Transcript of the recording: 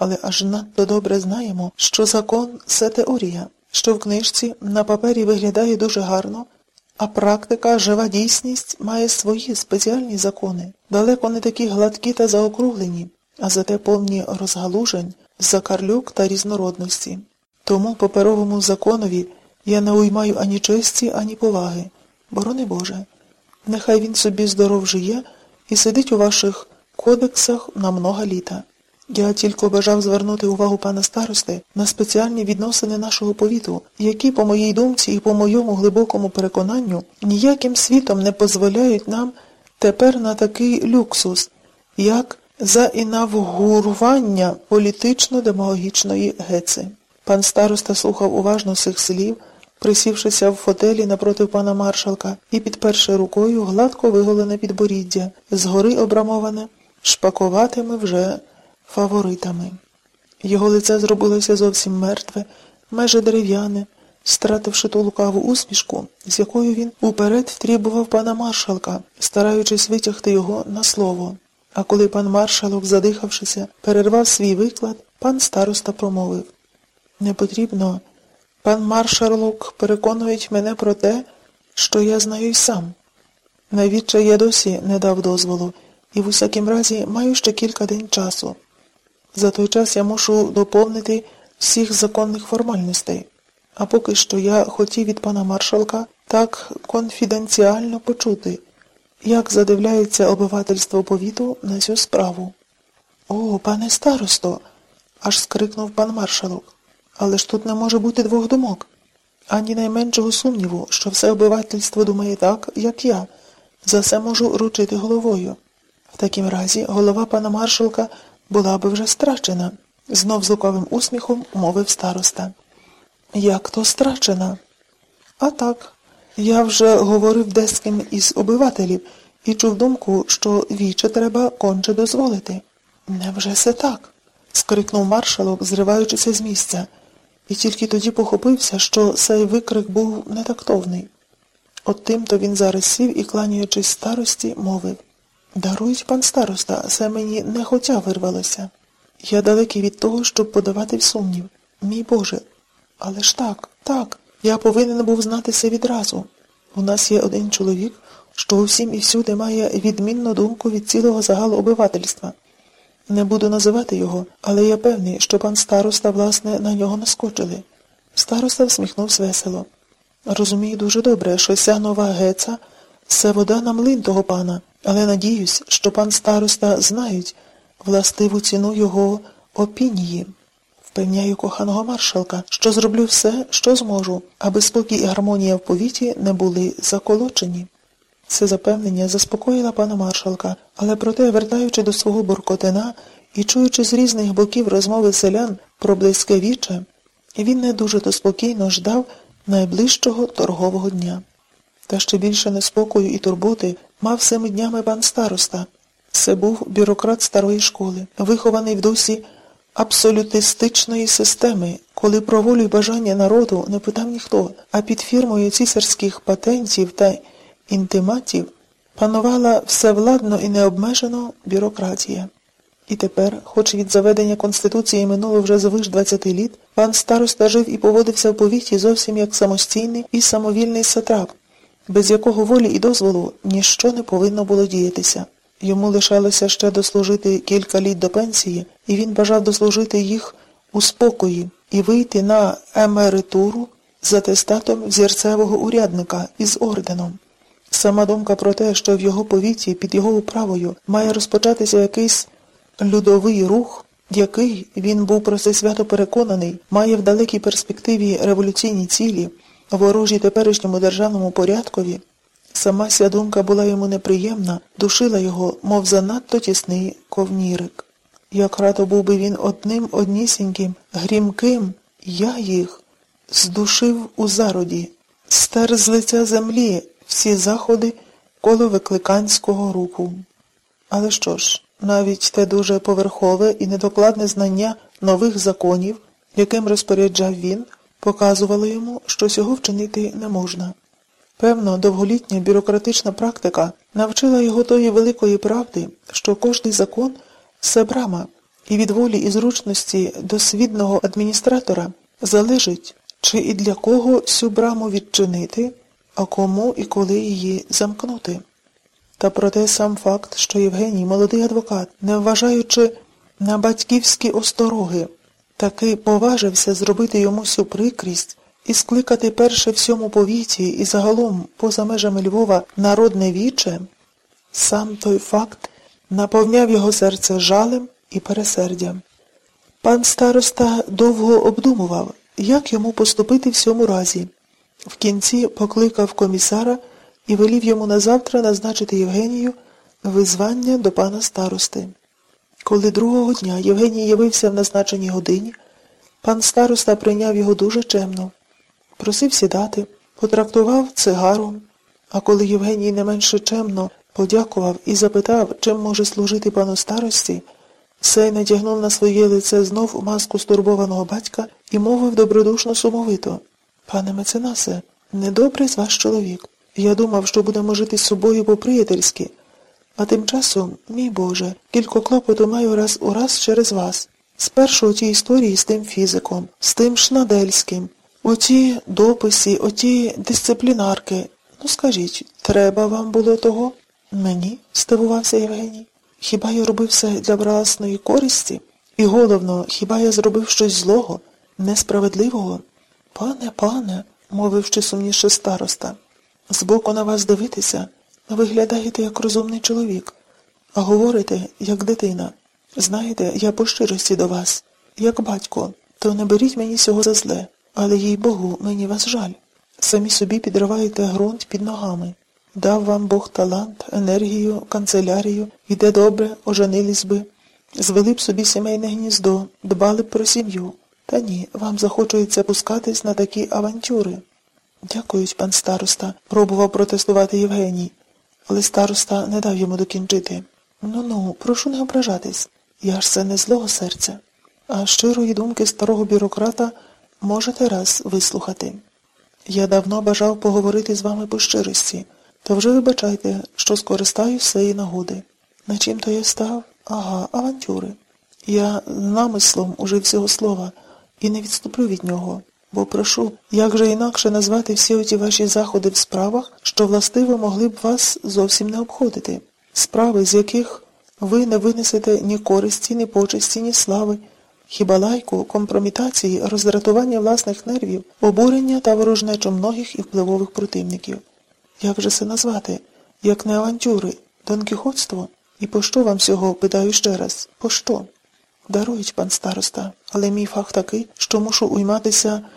але аж надто добре знаємо, що закон це теорія, що в книжці на папері виглядає дуже гарно, а практика, жива дійсність має свої спеціальні закони, далеко не такі гладкі та заокруглені, а зате повні розгалужень, закарлюк та різнородності. Тому паперовому законові я не уймаю ані честі, ані поваги. Борони Боже, нехай він собі здоров жиє і сидить у ваших кодексах на много літа. Я тільки бажав звернути увагу пана старости на спеціальні відносини нашого повіту, які, по моїй думці і по моєму глибокому переконанню, ніяким світом не дозволяють нам тепер на такий люксус, як заінавгурування політично-демагогічної геци. Пан староста слухав уважно цих слів, присівшися в фотелі напроти пана маршалка і, підперши рукою, гладко виголене підборіддя, згори обрамоване, шпакуватими вже фаворитами. Його лице зробилося зовсім мертве, майже дерев'яне, стративши ту лукаву усмішку, з якою він уперед втрібував пана маршалка, стараючись витягти його на слово. А коли пан маршалок, задихавшися, перервав свій виклад, пан староста промовив Не потрібно. Пан маршалок переконують мене про те, що я знаю й сам. Навідче я досі не дав дозволу, і в усякім разі маю ще кілька день часу. За той час я мушу доповнити всіх законних формальностей. А поки що я хотів від пана маршалка так конфіденціально почути, як задивляється обивательство повіту на цю справу. О, пане старосто, аж скрикнув пан маршалок. Але ж тут не може бути двох думок. Ані найменшого сумніву, що все обивательство думає так, як я. За це можу ручити головою. В такім разі голова пана маршалка була би вже страчена, знов з лукавим усміхом мовив староста. Як то страчена? А так, я вже говорив деським із обивателів і чув думку, що віче треба конче дозволити. Невже це так? скрикнув маршалок, зриваючися з місця, і тільки тоді похопився, що цей викрик був нетактовний. От тим то він зараз сів і, кланяючись старості, мовив Дарують, пан староста, це мені не хотя вирвалося. Я далекий від того, щоб подавати в сумнів. Мій Боже. Але ж так, так, я повинен був знати це відразу. У нас є один чоловік, що усім і всюди має відмінну думку від цілого загалу обивательства. Не буду називати його, але я певний, що пан староста, власне, на нього наскочили. Староста всміхнувся весело. Розумію дуже добре, що ця нова геца це вода на млин того пана, але надіюсь, що пан староста знають властиву ціну його опінії. Впевняю коханого маршалка, що зроблю все, що зможу, аби спокій і гармонія в повіті не були заколочені. Це запевнення заспокоїла пана маршалка, але проте, вертаючи до свого буркотина і чуючи з різних боків розмови селян про близьке віче, він не дуже то спокійно ждав найближчого торгового дня. Та ще більше неспокою і турботи мав цими днями пан староста. Це був бюрократ старої школи, вихований в дусі абсолютистичної системи, коли про волю й бажання народу не питав ніхто, а під фірмою цісарських патентів та інтиматів панувала всевладно і необмежено бюрократія. І тепер, хоч від заведення Конституції минуло вже звиш 20 літ, пан староста жив і поводився в повіті зовсім як самостійний і самовільний сатрап, без якого волі і дозволу ніщо не повинно було діятися. Йому лишалося ще дослужити кілька літ до пенсії, і він бажав дослужити їх у спокої і вийти на емеритуру з атестатом взірцевого урядника із орденом. Сама думка про те, що в його повіті під його управою має розпочатися якийсь людовий рух, який, він був про це свято переконаний, має в далекій перспективі революційні цілі, ворожі теперішньому державному порядкові, сама ся думка була йому неприємна, душила його, мов занадто тісний ковнірик. Як радо був би він одним однісіньким, грімким, я їх здушив у зароді, стер з лиця землі всі заходи коло викликанського руху. Але що ж, навіть те дуже поверхове і недокладне знання нових законів, яким розпоряджав він, показувало йому, що цього вчинити не можна. Певно, довголітня бюрократична практика навчила його тої великої правди, що кожний закон це брама, і від волі і зручності досвідного адміністратора залежить, чи і для кого всю браму відчинити, а кому і коли її замкнути. Та проте сам факт, що Євгеній, молодий адвокат, не вважаючи на батьківські остороги, таки поважився зробити йому всю прикрість і скликати перше в сьому повіті і загалом поза межами Львова народне віче, сам той факт наповняв його серце жалем і пересердям. Пан староста довго обдумував, як йому поступити в цьому разі. В кінці покликав комісара і велів йому на завтра назначити Євгенію визвання до пана старости. Коли другого дня Євгеній явився в назначеній годині, пан староста прийняв його дуже чемно, просив сідати, потрактував цигаром, а коли Євгеній не менше чемно подякував і запитав, чим може служити пану старості, сей надягнув на своє лице знов маску стурбованого батька і мовив добродушно сумовито. Пане меценасе, недобрий з вас чоловік. Я думав, що будемо жити з собою по-приятельськи. А тим часом, мій Боже, кілько клопоту маю раз у раз через вас. Спершу оті історії з тим фізиком, з тим шнадельським, оті дописи, оті дисциплінарки. Ну скажіть, треба вам було того? Мені? здивувався Євгеній. Хіба я робив все для власної користі? І головно, хіба я зробив щось злого, несправедливого? Пане, пане, мовив ще сумніше староста, збоку на вас дивитися, виглядаєте як розумний чоловік, а говорите, як дитина. Знаєте, я по щирості до вас, як батько, то не беріть мені цього за зле, але їй Богу, мені вас жаль. Самі собі підриваєте ґрунт під ногами. Дав вам Бог талант, енергію, канцелярію, іде добре, оженились би, звели б собі сімейне гніздо, дбали б про сім'ю. Та ні, вам захочується пускатись на такі авантюри. Дякують, пан староста, пробував протестувати Євгеній, але староста не дав йому докінчити. Ну ну, прошу не ображатись. Я ж це не злого серця. А щирої думки старого бюрократа можете раз вислухати. Я давно бажав поговорити з вами по щирості, то вже вибачайте, що скористаюсь цієї нагоди. На чим то я став? Ага, авантюри. Я намислом ужив цього слова і не відступлю від нього, бо прошу, як же інакше назвати всі оті ваші заходи в справах, що властиво могли б вас зовсім не обходити, справи, з яких ви не винесете ні користі, ні почесті, ні слави, хіба лайку, компромітації, роздратування власних нервів, обурення та ворожнечу многих і впливових противників. Як же це назвати? Як не авантюри, донкіхотство? І по що вам всього, питаю ще раз, по що? Дарують, пан староста, але мій фах такий, що мушу уйматися